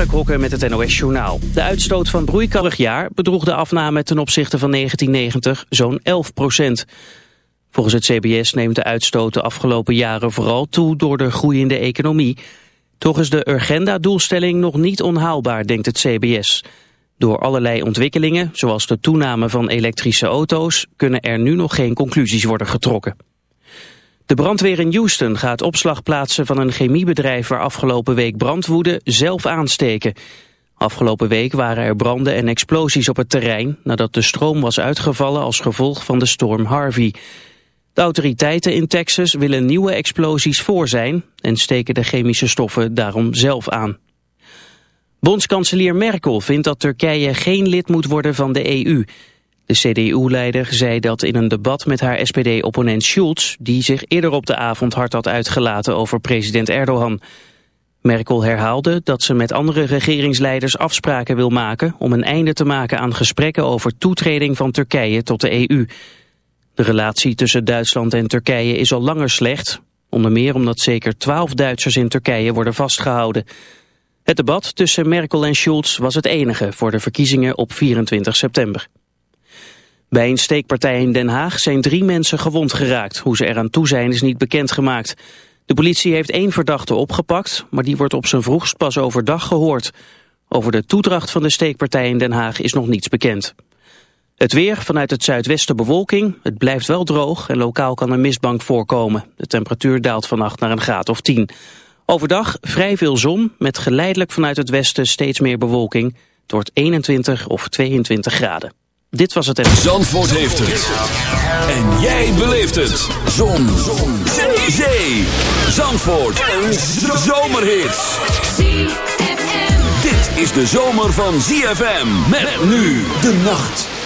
Met het NOS Journaal. De uitstoot van broeikalig jaar bedroeg de afname ten opzichte van 1990 zo'n 11 procent. Volgens het CBS neemt de uitstoot de afgelopen jaren vooral toe door de groeiende economie. Toch is de Urgenda-doelstelling nog niet onhaalbaar, denkt het CBS. Door allerlei ontwikkelingen, zoals de toename van elektrische auto's, kunnen er nu nog geen conclusies worden getrokken. De brandweer in Houston gaat opslagplaatsen van een chemiebedrijf waar afgelopen week brandwoede zelf aansteken. Afgelopen week waren er branden en explosies op het terrein nadat de stroom was uitgevallen als gevolg van de storm Harvey. De autoriteiten in Texas willen nieuwe explosies voor zijn en steken de chemische stoffen daarom zelf aan. Bondskanselier Merkel vindt dat Turkije geen lid moet worden van de EU. De CDU-leider zei dat in een debat met haar SPD-opponent Schulz... die zich eerder op de avond hard had uitgelaten over president Erdogan. Merkel herhaalde dat ze met andere regeringsleiders afspraken wil maken... om een einde te maken aan gesprekken over toetreding van Turkije tot de EU. De relatie tussen Duitsland en Turkije is al langer slecht. Onder meer omdat zeker twaalf Duitsers in Turkije worden vastgehouden. Het debat tussen Merkel en Schulz was het enige voor de verkiezingen op 24 september. Bij een steekpartij in Den Haag zijn drie mensen gewond geraakt. Hoe ze eraan toe zijn is niet bekendgemaakt. De politie heeft één verdachte opgepakt, maar die wordt op zijn vroegst pas overdag gehoord. Over de toedracht van de steekpartij in Den Haag is nog niets bekend. Het weer, vanuit het zuidwesten bewolking. Het blijft wel droog en lokaal kan een mistbank voorkomen. De temperatuur daalt vannacht naar een graad of 10. Overdag vrij veel zon, met geleidelijk vanuit het westen steeds meer bewolking. Het wordt 21 of 22 graden. Dit was het en... Zandvoort heeft het. En jij beleeft het. Zon. Zon. Zee. Zee. Zandvoort. Een zomerhit. Dit is de zomer van ZFM. Met nu de nacht.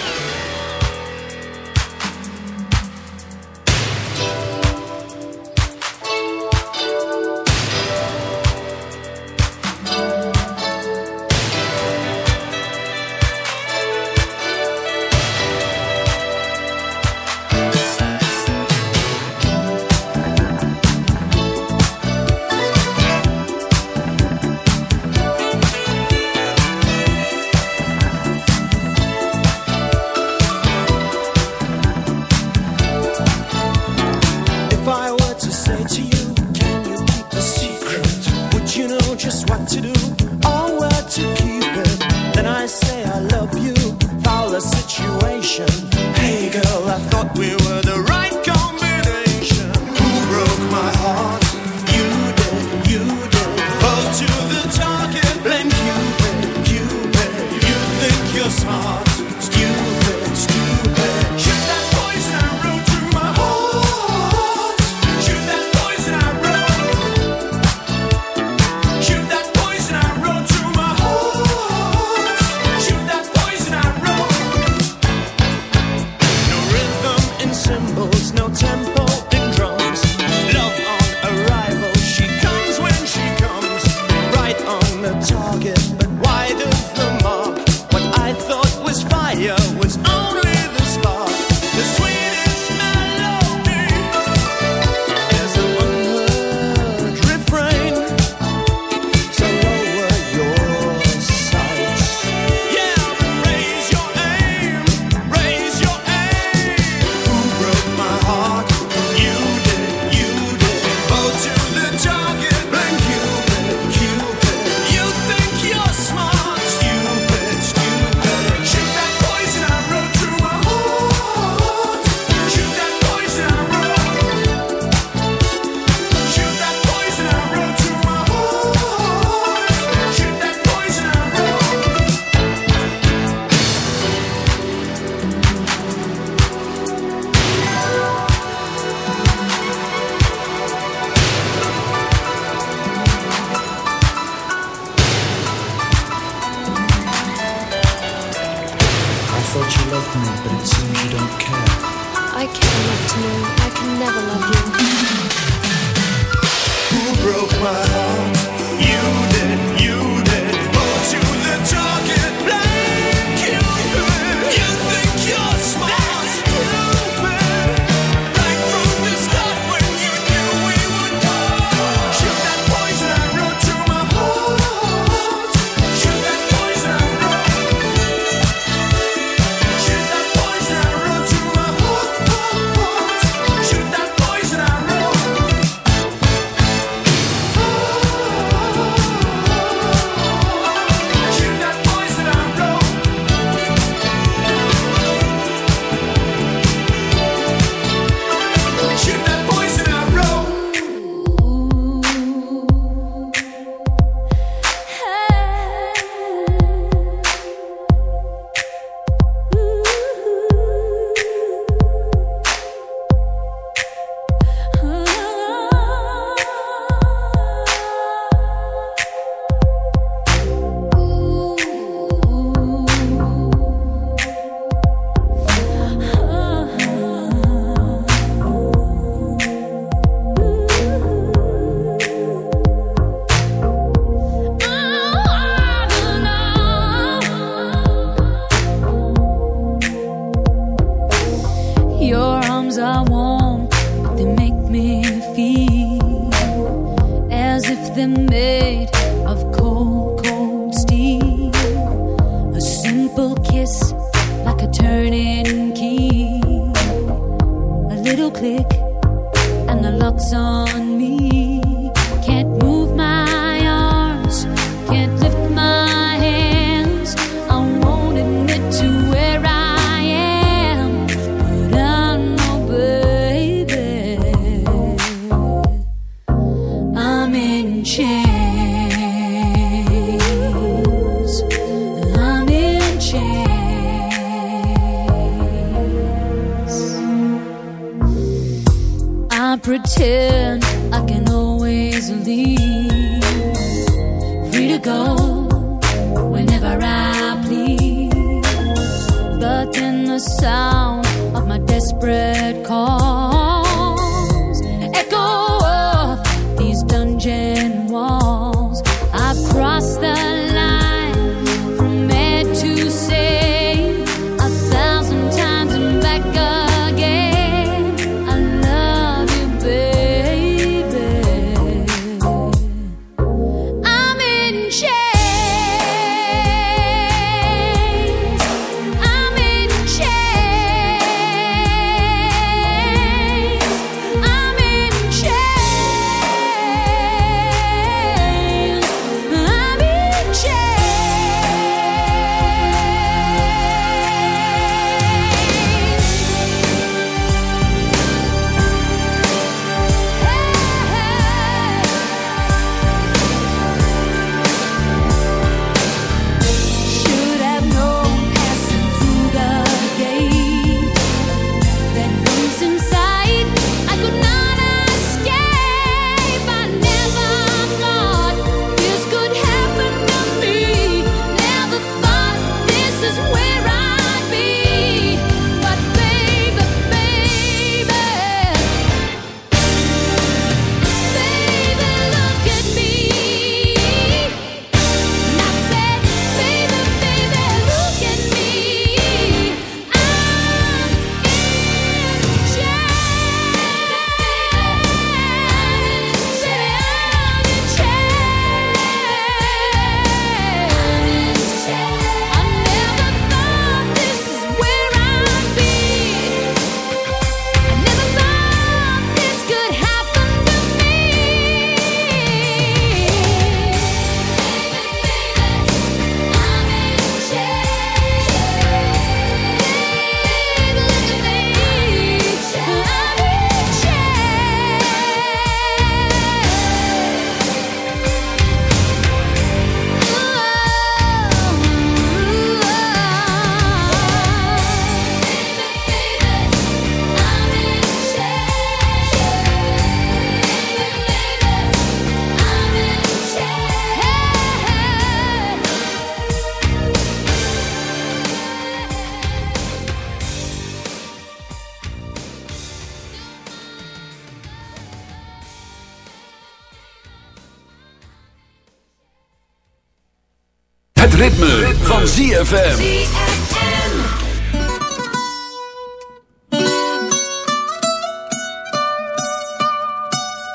ZFM.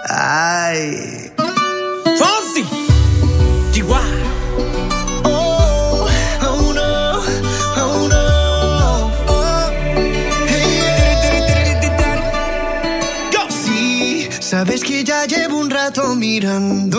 Ai. Fonzie. DY. Oh, oh oh sabes que ya llevo un rato mirando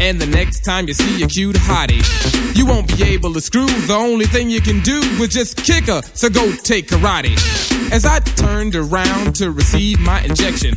And the next time you see a cute hottie, you won't be able to screw. The only thing you can do is just kick her, so go take karate. As I turned around to receive my injection,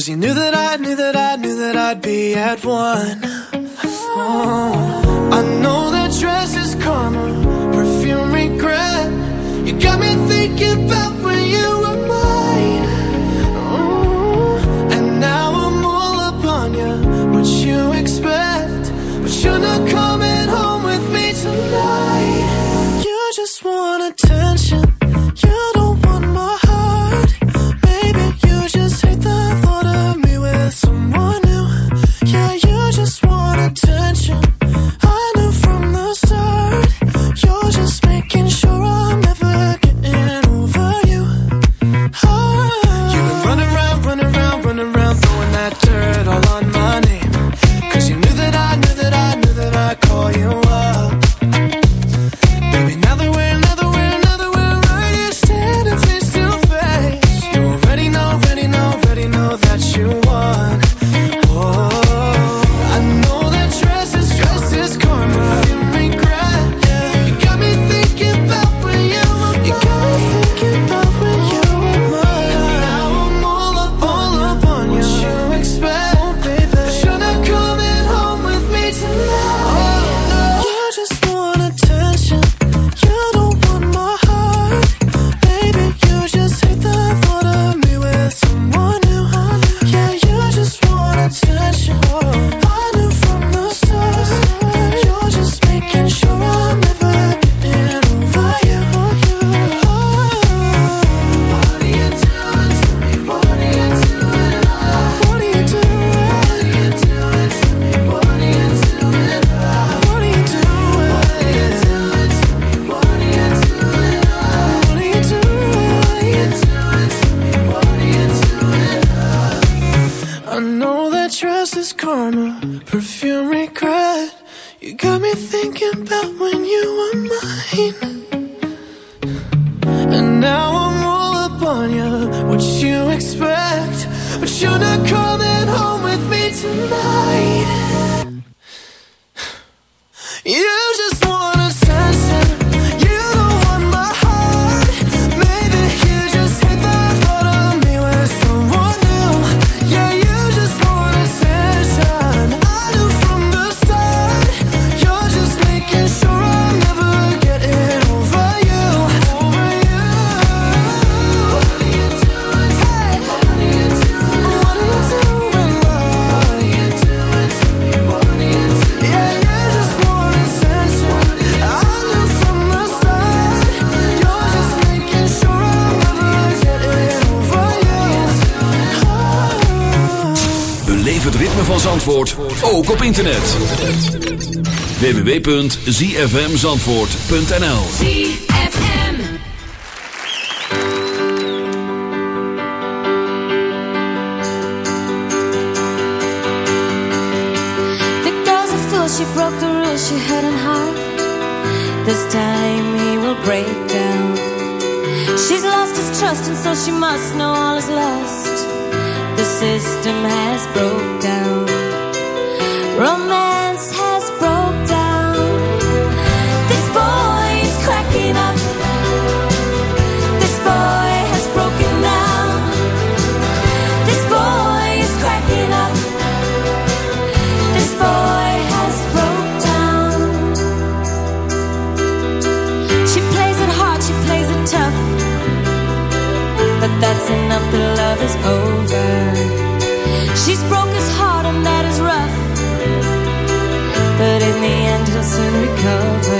Because he knew internet. www.zfmzandvoort.nl ZFM. The girl's a fool, she broke the rules, she had him heart. This time he will break down. She's lost his trust and so she must know all is lost. The system has broke down. Romance. and recover.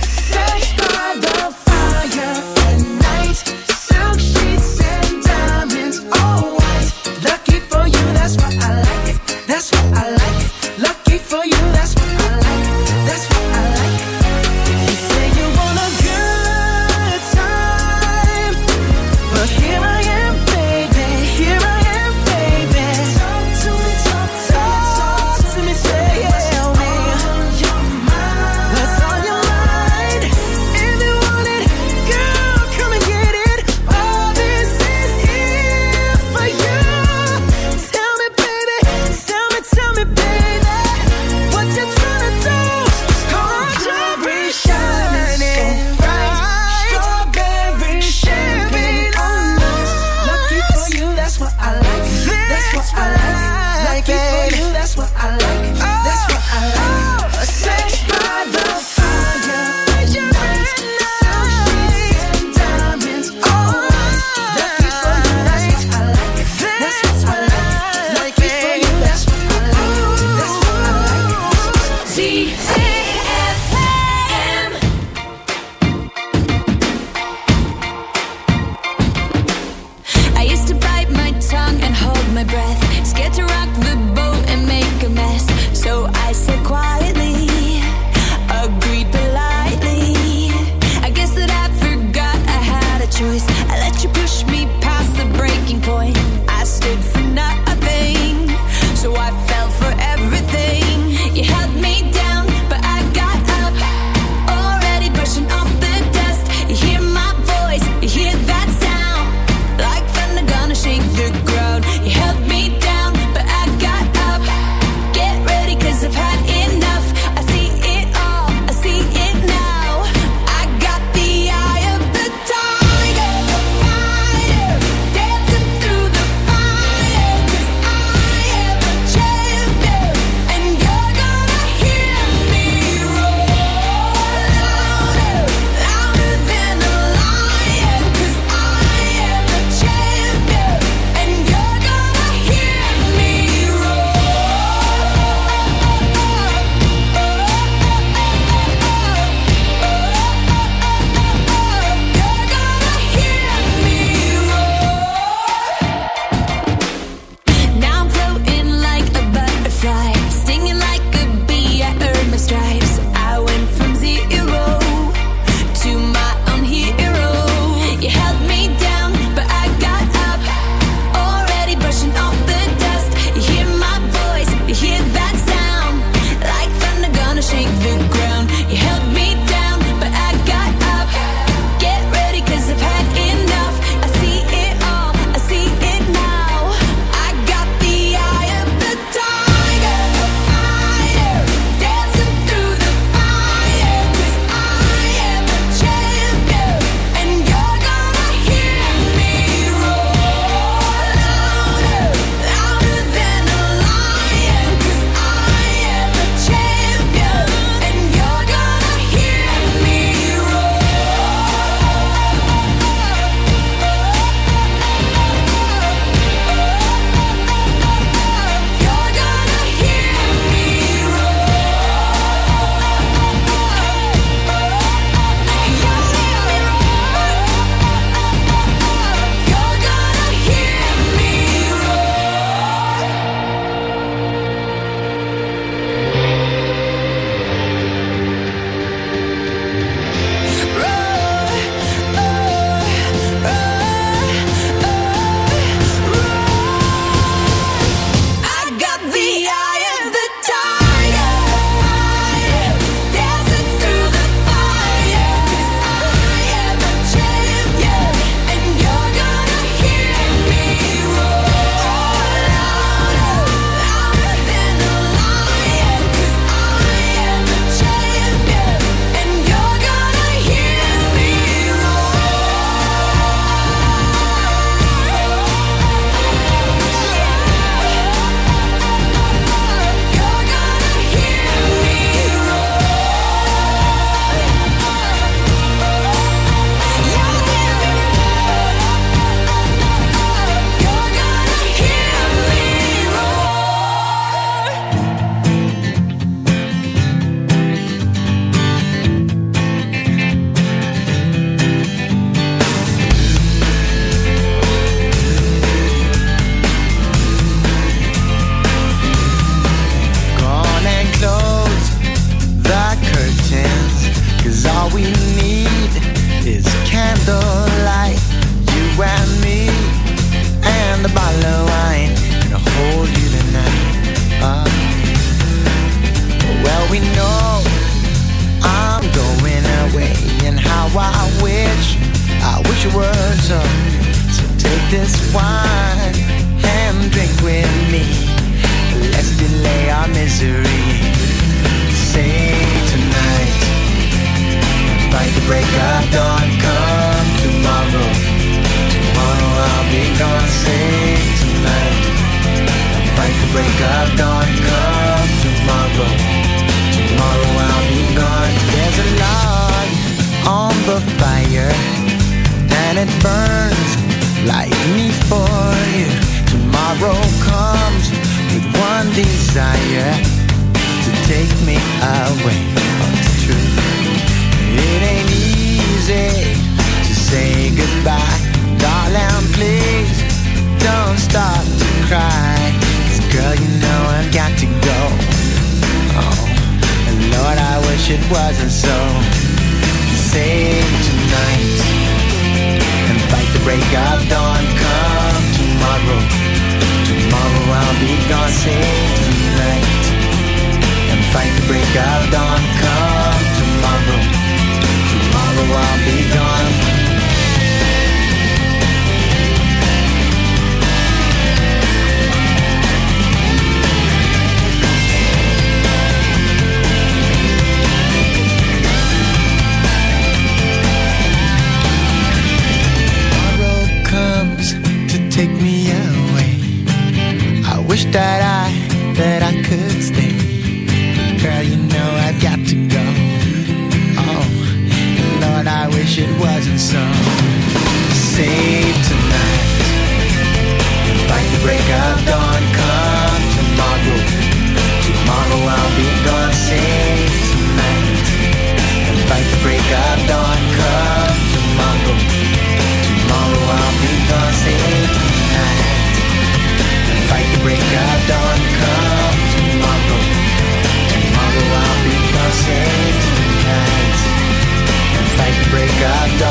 some save tonight. Fight the break of dawn, come tomorrow. Tomorrow I'll be gone, save tonight. And fight the break of dawn, come tomorrow. Tomorrow I'll be gone, save tonight. And fight the break of dawn, come tomorrow. Tomorrow I'll be gone, save tonight. And fight the break of dawn.